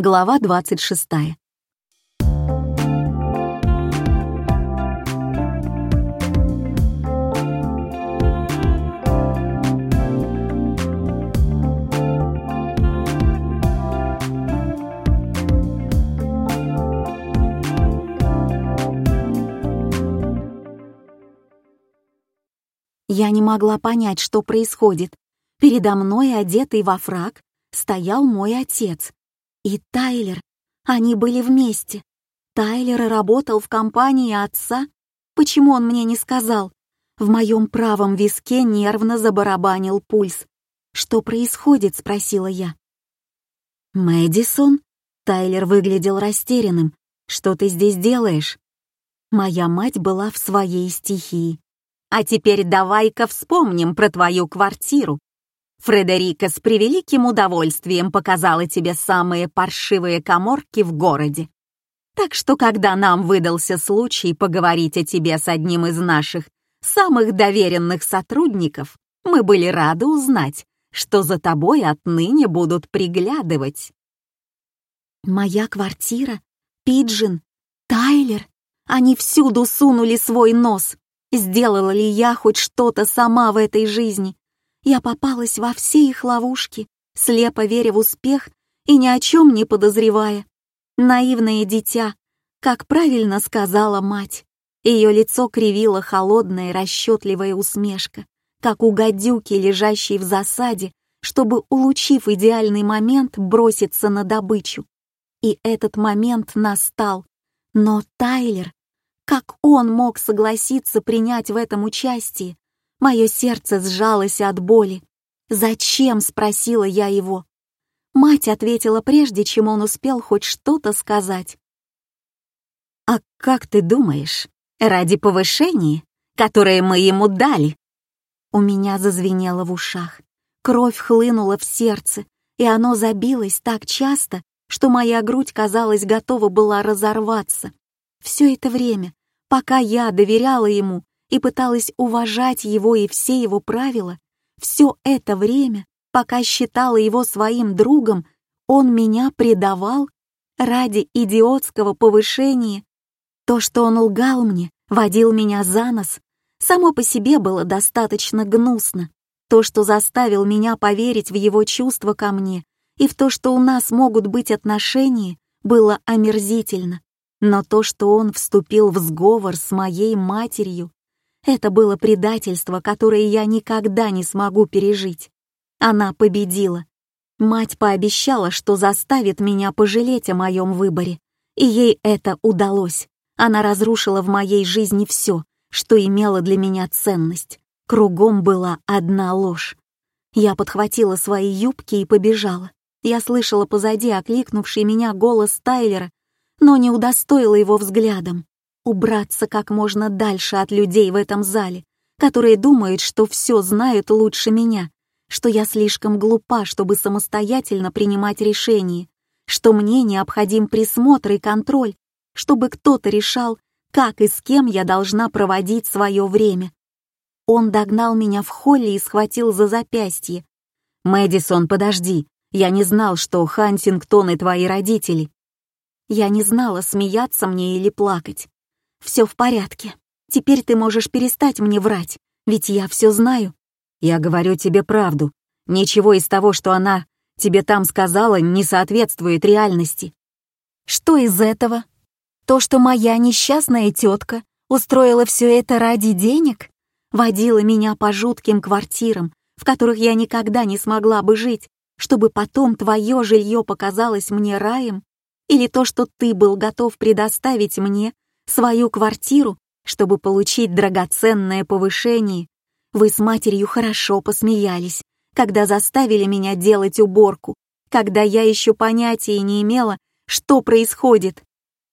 Глава 26. Я не могла понять, что происходит. Передо мной, одетый во фрак, стоял мой отец. И Тайлер. Они были вместе. Тайлер работал в компании отца. Почему он мне не сказал? В моем правом виске нервно забарабанил пульс. «Что происходит?» — спросила я. «Мэдисон?» Тайлер выглядел растерянным. «Что ты здесь делаешь?» Моя мать была в своей стихии. «А теперь давай-ка вспомним про твою квартиру. Фредерика с превеликим удовольствием показала тебе самые паршивые коморки в городе. Так что, когда нам выдался случай поговорить о тебе с одним из наших самых доверенных сотрудников, мы были рады узнать, что за тобой отныне будут приглядывать. Моя квартира, Пиджин, Тайлер, они всюду сунули свой нос. Сделала ли я хоть что-то сама в этой жизни? Я попалась во все их ловушки, слепо веря в успех и ни о чем не подозревая. Наивное дитя, как правильно сказала мать. Ее лицо кривила холодная расчетливая усмешка, как у гадюки, лежащей в засаде, чтобы, улучив идеальный момент, броситься на добычу. И этот момент настал. Но Тайлер, как он мог согласиться принять в этом участие? Мое сердце сжалось от боли. «Зачем?» — спросила я его. Мать ответила прежде, чем он успел хоть что-то сказать. «А как ты думаешь, ради повышения, которое мы ему дали?» У меня зазвенело в ушах, кровь хлынула в сердце, и оно забилось так часто, что моя грудь, казалось, готова была разорваться. Все это время, пока я доверяла ему, и пыталась уважать его и все его правила, все это время, пока считала его своим другом, он меня предавал ради идиотского повышения. То, что он лгал мне, водил меня за нос, само по себе было достаточно гнусно. То, что заставил меня поверить в его чувства ко мне и в то, что у нас могут быть отношения, было омерзительно. Но то, что он вступил в сговор с моей матерью, это было предательство, которое я никогда не смогу пережить. Она победила. Мать пообещала, что заставит меня пожалеть о моем выборе. И ей это удалось. Она разрушила в моей жизни все, что имело для меня ценность. Кругом была одна ложь. Я подхватила свои юбки и побежала. Я слышала позади окликнувший меня голос Тайлера, но не удостоила его взглядом убраться как можно дальше от людей в этом зале, которые думают, что все знают лучше меня, что я слишком глупа, чтобы самостоятельно принимать решения, что мне необходим присмотр и контроль, чтобы кто-то решал, как и с кем я должна проводить свое время. Он догнал меня в холле и схватил за запястье. «Мэдисон, подожди, я не знал, что Хантингтон и твои родители». Я не знала, смеяться мне или плакать. Все в порядке. Теперь ты можешь перестать мне врать, ведь я все знаю. Я говорю тебе правду. Ничего из того, что она тебе там сказала, не соответствует реальности. Что из этого? То, что моя несчастная тетка устроила все это ради денег, водила меня по жутким квартирам, в которых я никогда не смогла бы жить, чтобы потом твое жилье показалось мне раем, или то, что ты был готов предоставить мне свою квартиру, чтобы получить драгоценное повышение. Вы с матерью хорошо посмеялись, когда заставили меня делать уборку, когда я еще понятия не имела, что происходит.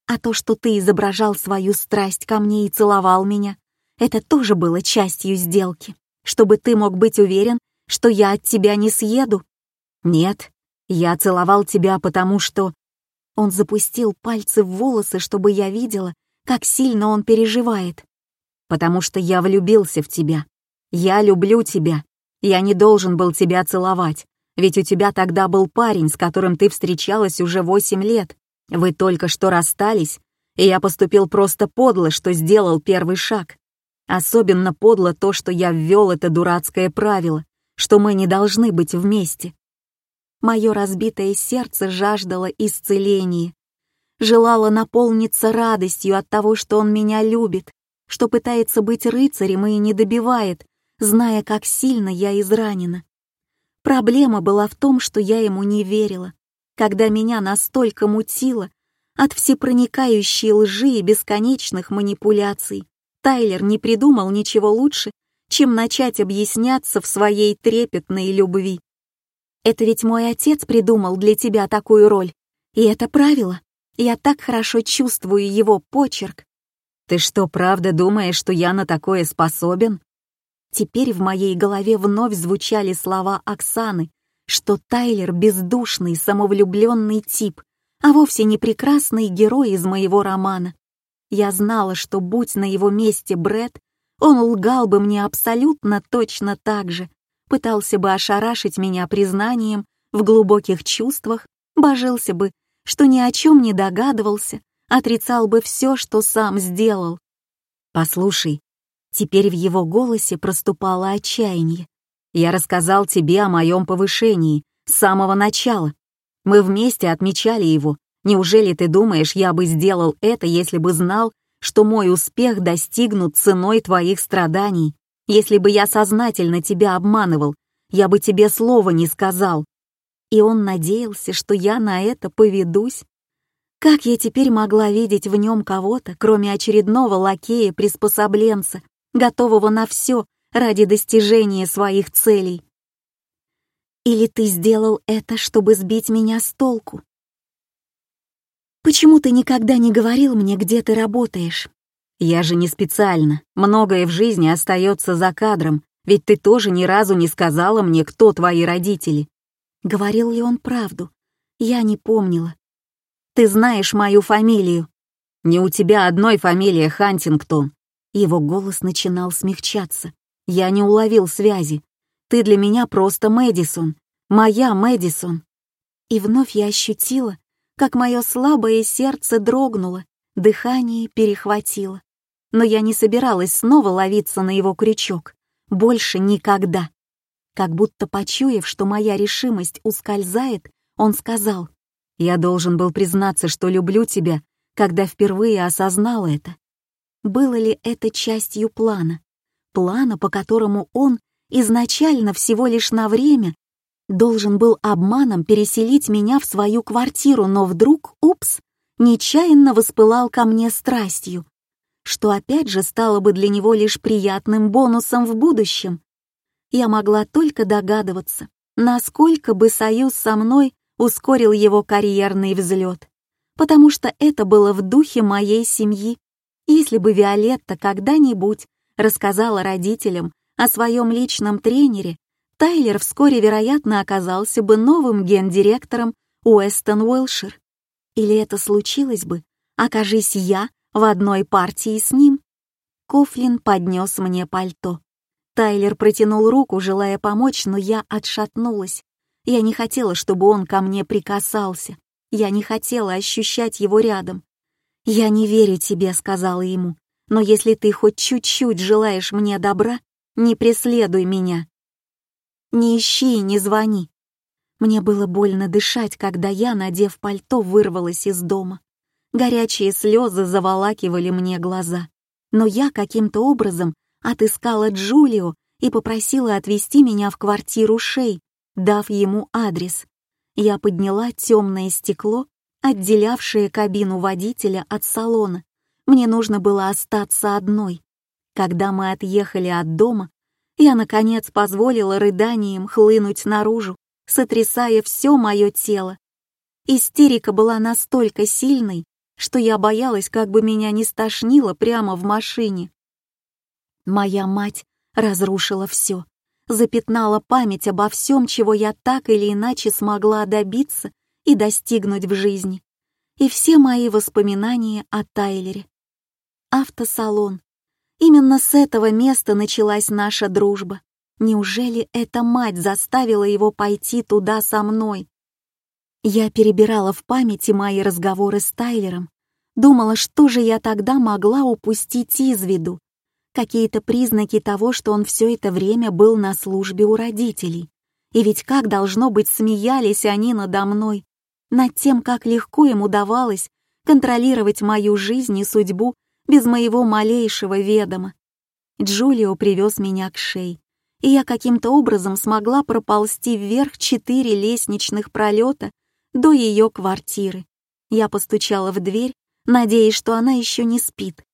А то, что ты изображал свою страсть ко мне и целовал меня, это тоже было частью сделки, чтобы ты мог быть уверен, что я от тебя не съеду. Нет, я целовал тебя, потому что... Он запустил пальцы в волосы, чтобы я видела, как сильно он переживает. Потому что я влюбился в тебя. Я люблю тебя. Я не должен был тебя целовать. Ведь у тебя тогда был парень, с которым ты встречалась уже восемь лет. Вы только что расстались, и я поступил просто подло, что сделал первый шаг. Особенно подло то, что я ввел это дурацкое правило, что мы не должны быть вместе. Мое разбитое сердце жаждало исцеления, желало наполниться радостью от того, что он меня любит, что пытается быть рыцарем и не добивает, зная, как сильно я изранена. Проблема была в том, что я ему не верила, когда меня настолько мутило от всепроникающей лжи и бесконечных манипуляций. Тайлер не придумал ничего лучше, чем начать объясняться в своей трепетной любви. Это ведь мой отец придумал для тебя такую роль, и это правило. Я так хорошо чувствую его почерк. Ты что, правда думаешь, что я на такое способен? Теперь в моей голове вновь звучали слова Оксаны, что Тайлер — бездушный, самовлюбленный тип, а вовсе не прекрасный герой из моего романа. Я знала, что будь на его месте Бред, он лгал бы мне абсолютно точно так же, пытался бы ошарашить меня признанием в глубоких чувствах, божился бы, что ни о чем не догадывался, отрицал бы все, что сам сделал. «Послушай, Теперь в его голосе проступало отчаяние. «Я рассказал тебе о моем повышении с самого начала. Мы вместе отмечали его. Неужели ты думаешь, я бы сделал это, если бы знал, что мой успех достигнут ценой твоих страданий? Если бы я сознательно тебя обманывал, я бы тебе слова не сказал». И он надеялся, что я на это поведусь. Как я теперь могла видеть в нем кого-то, кроме очередного лакея-приспособленца, готового на все ради достижения своих целей. Или ты сделал это, чтобы сбить меня с толку? Почему ты никогда не говорил мне, где ты работаешь? Я же не специально. Многое в жизни остается за кадром, ведь ты тоже ни разу не сказала мне, кто твои родители. Говорил ли он правду? Я не помнила. Ты знаешь мою фамилию. Не у тебя одной фамилия Хантингтон. Его голос начинал смягчаться. Я не уловил связи. Ты для меня просто Мэдисон. Моя Мэдисон. И вновь я ощутила, как мое слабое сердце дрогнуло, дыхание перехватило. Но я не собиралась снова ловиться на его крючок. Больше никогда. Как будто почуяв, что моя решимость ускользает, он сказал, «Я должен был признаться, что люблю тебя, когда впервые осознал это было ли это частью плана, плана, по которому он изначально всего лишь на время должен был обманом переселить меня в свою квартиру, но вдруг, упс, нечаянно воспылал ко мне страстью, что опять же стало бы для него лишь приятным бонусом в будущем. Я могла только догадываться, насколько бы союз со мной ускорил его карьерный взлет, потому что это было в духе моей семьи. Если бы Виолетта когда-нибудь рассказала родителям о своем личном тренере, Тайлер вскоре, вероятно, оказался бы новым гендиректором Уэстон Уэлшир. Или это случилось бы, окажись я в одной партии с ним? Кофлин поднес мне пальто. Тайлер протянул руку, желая помочь, но я отшатнулась. Я не хотела, чтобы он ко мне прикасался. Я не хотела ощущать его рядом. «Я не верю тебе», — сказала ему, «но если ты хоть чуть-чуть желаешь мне добра, не преследуй меня. Не ищи и не звони». Мне было больно дышать, когда я, надев пальто, вырвалась из дома. Горячие слезы заволакивали мне глаза. Но я каким-то образом отыскала Джулио и попросила отвезти меня в квартиру Шей, дав ему адрес. Я подняла темное стекло отделявшие кабину водителя от салона. Мне нужно было остаться одной. Когда мы отъехали от дома, я, наконец, позволила рыданиям хлынуть наружу, сотрясая все мое тело. Истерика была настолько сильной, что я боялась, как бы меня не стошнило прямо в машине. Моя мать разрушила все, запятнала память обо всем, чего я так или иначе смогла добиться и достигнуть в жизни. И все мои воспоминания о Тайлере. Автосалон. Именно с этого места началась наша дружба. Неужели эта мать заставила его пойти туда со мной? Я перебирала в памяти мои разговоры с Тайлером, думала, что же я тогда могла упустить из виду. Какие-то признаки того, что он все это время был на службе у родителей. И ведь как должно быть смеялись они надо мной, над тем, как легко им удавалось контролировать мою жизнь и судьбу без моего малейшего ведома. Джулио привез меня к шее, и я каким-то образом смогла проползти вверх четыре лестничных пролета до ее квартиры. Я постучала в дверь, надеясь, что она еще не спит.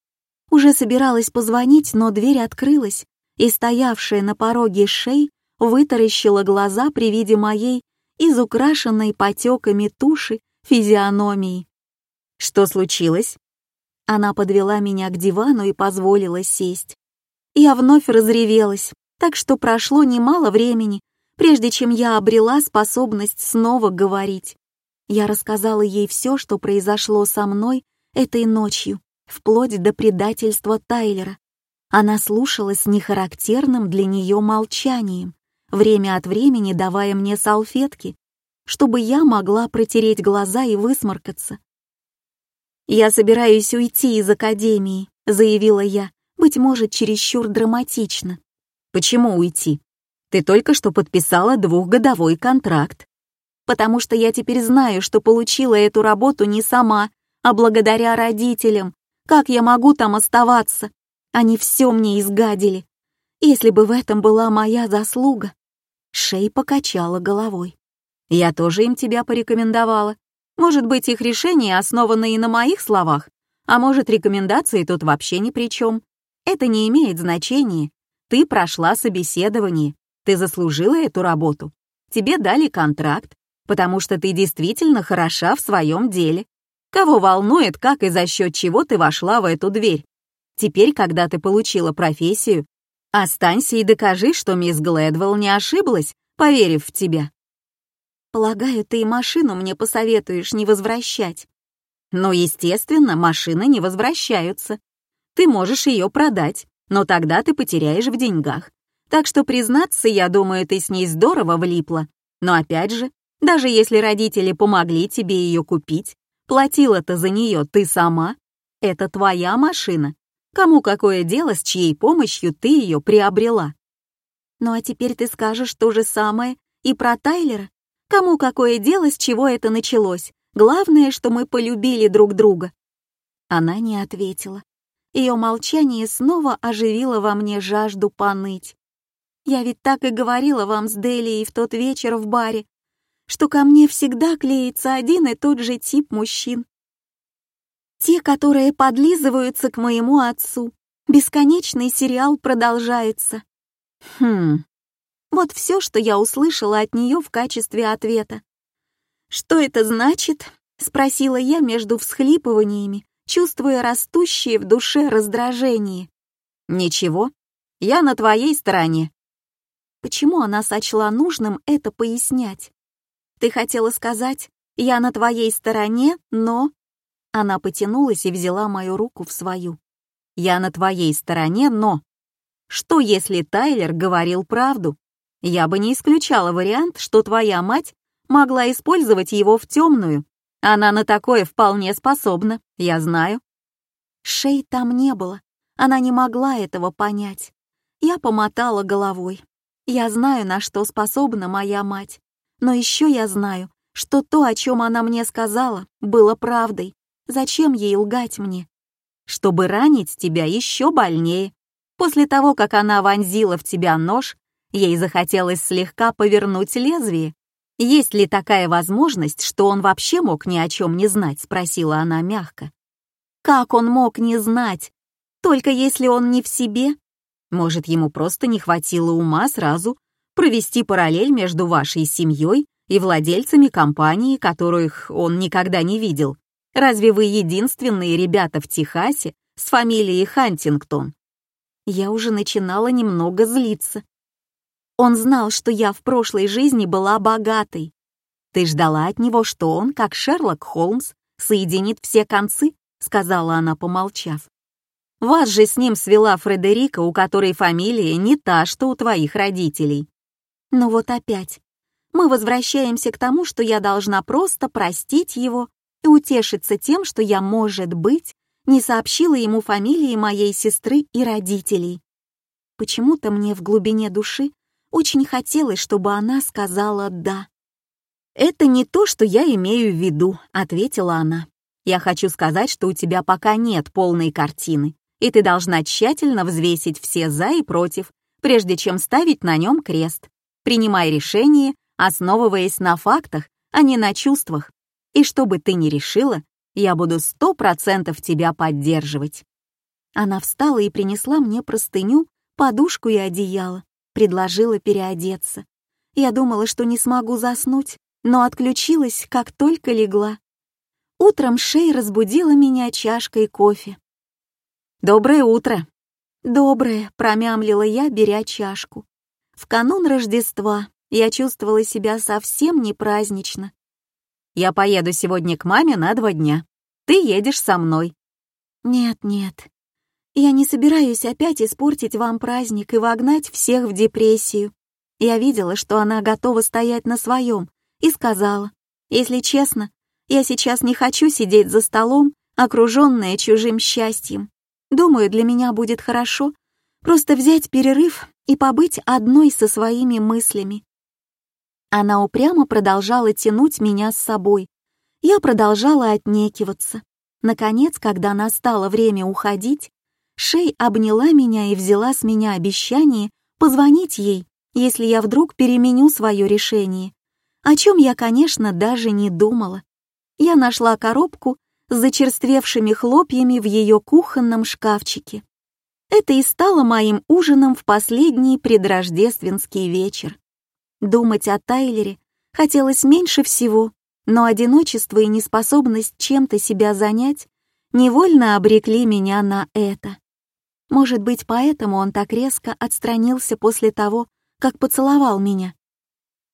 Уже собиралась позвонить, но дверь открылась, и стоявшая на пороге шей вытаращила глаза при виде моей изукрашенной потеками туши физиономии. «Что случилось?» Она подвела меня к дивану и позволила сесть. Я вновь разревелась, так что прошло немало времени, прежде чем я обрела способность снова говорить. Я рассказала ей все, что произошло со мной этой ночью, вплоть до предательства Тайлера. Она слушала с нехарактерным для нее молчанием, время от времени давая мне салфетки, чтобы я могла протереть глаза и высморкаться. «Я собираюсь уйти из академии», — заявила я, быть может, чересчур драматично. Почему уйти? Ты только что подписала двухгодовой контракт. Потому что я теперь знаю, что получила эту работу не сама, а благодаря родителям. Как я могу там оставаться? Они все мне изгадили. Если бы в этом была моя заслуга. Шей покачала головой. Я тоже им тебя порекомендовала. Может быть, их решение основано и на моих словах, а может, рекомендации тут вообще ни при чем. Это не имеет значения. Ты прошла собеседование, ты заслужила эту работу. Тебе дали контракт, потому что ты действительно хороша в своем деле. Кого волнует, как и за счет чего ты вошла в эту дверь? Теперь, когда ты получила профессию, останься и докажи, что мисс Глэдвелл не ошиблась, поверив в тебя. Полагаю, ты и машину мне посоветуешь не возвращать. Но, естественно, машины не возвращаются. Ты можешь ее продать, но тогда ты потеряешь в деньгах. Так что, признаться, я думаю, ты с ней здорово влипла. Но опять же, даже если родители помогли тебе ее купить, платила-то за нее ты сама. Это твоя машина. Кому какое дело, с чьей помощью ты ее приобрела? Ну а теперь ты скажешь то же самое и про Тайлера? Кому какое дело, с чего это началось? Главное, что мы полюбили друг друга. Она не ответила. Ее молчание снова оживило во мне жажду поныть. Я ведь так и говорила вам с Делией в тот вечер в баре, что ко мне всегда клеится один и тот же тип мужчин. Те, которые подлизываются к моему отцу. Бесконечный сериал продолжается. Хм. Вот все, что я услышала от нее в качестве ответа. «Что это значит?» — спросила я между всхлипываниями, чувствуя растущее в душе раздражение. «Ничего, я на твоей стороне». Почему она сочла нужным это пояснять? «Ты хотела сказать, я на твоей стороне, но...» Она потянулась и взяла мою руку в свою. «Я на твоей стороне, но...» Что, если Тайлер говорил правду? Я бы не исключала вариант, что твоя мать могла использовать его в темную, она на такое вполне способна, я знаю. Шей там не было, она не могла этого понять. Я помотала головой. Я знаю, на что способна моя мать, но еще я знаю, что то, о чем она мне сказала, было правдой. Зачем ей лгать мне? Чтобы ранить тебя еще больнее. После того, как она вонзила в тебя нож, ей захотелось слегка повернуть лезвие, «Есть ли такая возможность, что он вообще мог ни о чем не знать?» — спросила она мягко. «Как он мог не знать? Только если он не в себе? Может, ему просто не хватило ума сразу провести параллель между вашей семьей и владельцами компании, которых он никогда не видел? Разве вы единственные ребята в Техасе с фамилией Хантингтон?» Я уже начинала немного злиться. Он знал, что я в прошлой жизни была богатой. Ты ждала от него, что он, как Шерлок Холмс, соединит все концы, сказала она, помолчав. Вас же с ним свела Фредерика, у которой фамилия не та, что у твоих родителей. Ну вот опять. Мы возвращаемся к тому, что я должна просто простить его и утешиться тем, что я, может быть, не сообщила ему фамилии моей сестры и родителей. Почему-то мне в глубине души очень хотелось, чтобы она сказала «да». «Это не то, что я имею в виду», — ответила она. «Я хочу сказать, что у тебя пока нет полной картины, и ты должна тщательно взвесить все «за» и «против», прежде чем ставить на нем крест. Принимай решение, основываясь на фактах, а не на чувствах. И что бы ты ни решила, я буду сто процентов тебя поддерживать». Она встала и принесла мне простыню, подушку и одеяло, предложила переодеться. Я думала, что не смогу заснуть, но отключилась, как только легла. Утром Шей разбудила меня чашкой кофе. «Доброе утро!» «Доброе», — промямлила я, беря чашку. В канун Рождества я чувствовала себя совсем не празднично. «Я поеду сегодня к маме на два дня. Ты едешь со мной». «Нет, нет. Я не собираюсь опять испортить вам праздник и вогнать всех в депрессию». Я видела, что она готова стоять на своем, и сказала, «Если честно, я сейчас не хочу сидеть за столом, окруженная чужим счастьем. Думаю, для меня будет хорошо просто взять перерыв и побыть одной со своими мыслями». Она упрямо продолжала тянуть меня с собой. Я продолжала отнекиваться. Наконец, когда настало время уходить, Шей обняла меня и взяла с меня обещание позвонить ей, если я вдруг переменю свое решение о чем я, конечно, даже не думала. Я нашла коробку с зачерствевшими хлопьями в ее кухонном шкафчике. Это и стало моим ужином в последний предрождественский вечер. Думать о Тайлере хотелось меньше всего, но одиночество и неспособность чем-то себя занять невольно обрекли меня на это. Может быть, поэтому он так резко отстранился после того, как поцеловал меня.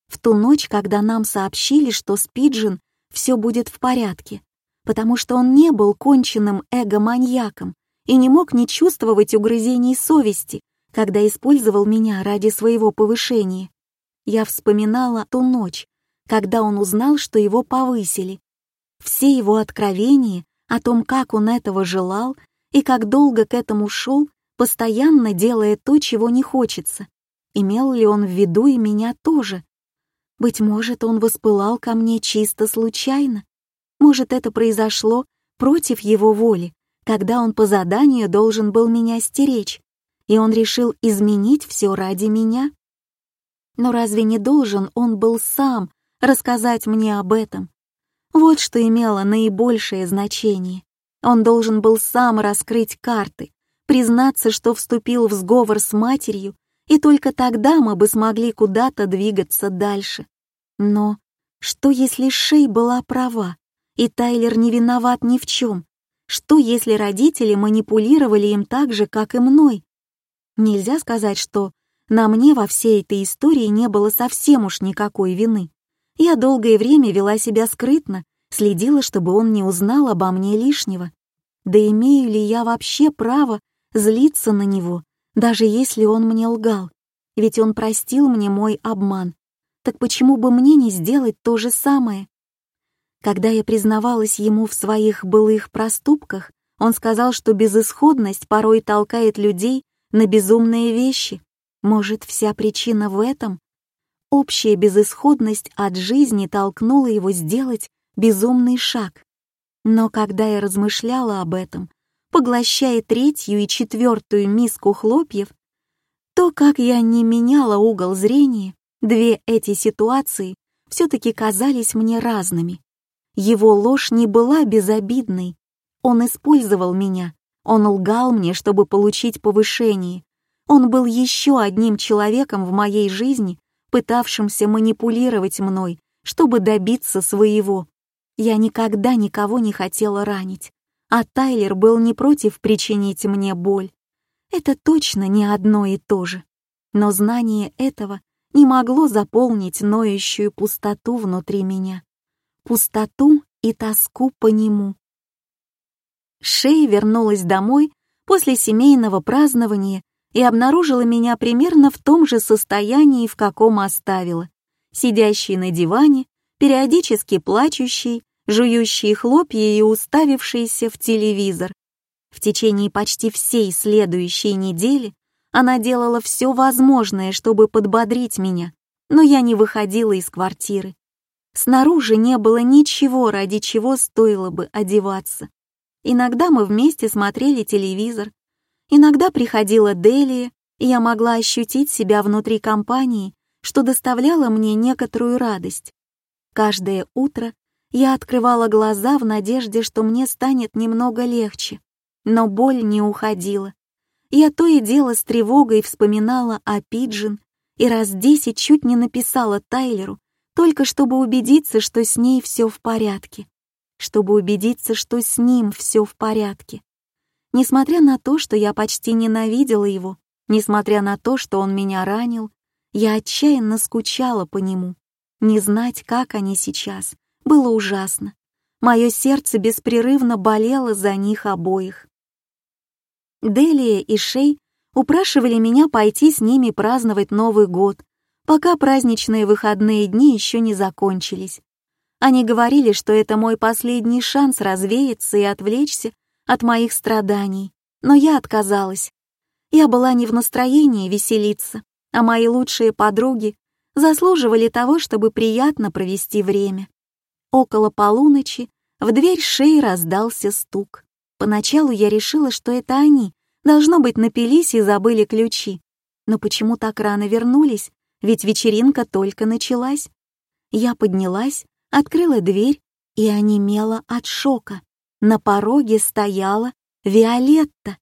В ту ночь, когда нам сообщили, что с Пиджин все будет в порядке, потому что он не был конченным эго-маньяком и не мог не чувствовать угрызений совести, когда использовал меня ради своего повышения. Я вспоминала ту ночь, когда он узнал, что его повысили. Все его откровения о том, как он этого желал и как долго к этому шел, постоянно делая то, чего не хочется. Имел ли он в виду и меня тоже? Быть может, он воспылал ко мне чисто случайно. Может, это произошло против его воли, когда он по заданию должен был меня стеречь, и он решил изменить все ради меня. Но разве не должен он был сам рассказать мне об этом? Вот что имело наибольшее значение. Он должен был сам раскрыть карты, признаться, что вступил в сговор с матерью и только тогда мы бы смогли куда-то двигаться дальше. Но что если Шей была права, и Тайлер не виноват ни в чем? Что если родители манипулировали им так же, как и мной? Нельзя сказать, что на мне во всей этой истории не было совсем уж никакой вины. Я долгое время вела себя скрытно, следила, чтобы он не узнал обо мне лишнего. Да имею ли я вообще право злиться на него, даже если он мне лгал, ведь он простил мне мой обман. Так почему бы мне не сделать то же самое? Когда я признавалась ему в своих былых проступках, он сказал, что безысходность порой толкает людей на безумные вещи. Может, вся причина в этом? Общая безысходность от жизни толкнула его сделать безумный шаг. Но когда я размышляла об этом, поглощая третью и четвертую миску хлопьев, то, как я не меняла угол зрения, две эти ситуации все-таки казались мне разными. Его ложь не была безобидной. Он использовал меня, он лгал мне, чтобы получить повышение. Он был еще одним человеком в моей жизни, пытавшимся манипулировать мной, чтобы добиться своего. Я никогда никого не хотела ранить а Тайлер был не против причинить мне боль. Это точно не одно и то же. Но знание этого не могло заполнить ноющую пустоту внутри меня. Пустоту и тоску по нему. Шей вернулась домой после семейного празднования и обнаружила меня примерно в том же состоянии, в каком оставила, сидящей на диване, периодически плачущей, жующей хлопья и уставившейся в телевизор. В течение почти всей следующей недели она делала все возможное, чтобы подбодрить меня, но я не выходила из квартиры. Снаружи не было ничего, ради чего стоило бы одеваться. Иногда мы вместе смотрели телевизор, иногда приходила Делия, и я могла ощутить себя внутри компании, что доставляло мне некоторую радость. Каждое утро я открывала глаза в надежде, что мне станет немного легче, но боль не уходила. Я то и дело с тревогой вспоминала о Пиджин и раз десять чуть не написала Тайлеру, только чтобы убедиться, что с ней все в порядке, чтобы убедиться, что с ним все в порядке. Несмотря на то, что я почти ненавидела его, несмотря на то, что он меня ранил, я отчаянно скучала по нему. Не знать, как они сейчас, было ужасно. Мое сердце беспрерывно болело за них обоих. Делия и Шей упрашивали меня пойти с ними праздновать Новый год, пока праздничные выходные дни еще не закончились. Они говорили, что это мой последний шанс развеяться и отвлечься от моих страданий, но я отказалась. Я была не в настроении веселиться, а мои лучшие подруги заслуживали того, чтобы приятно провести время. Около полуночи в дверь шеи раздался стук. Поначалу я решила, что это они, должно быть, напились и забыли ключи. Но почему так рано вернулись? Ведь вечеринка только началась. Я поднялась, открыла дверь и онемела от шока. На пороге стояла Виолетта.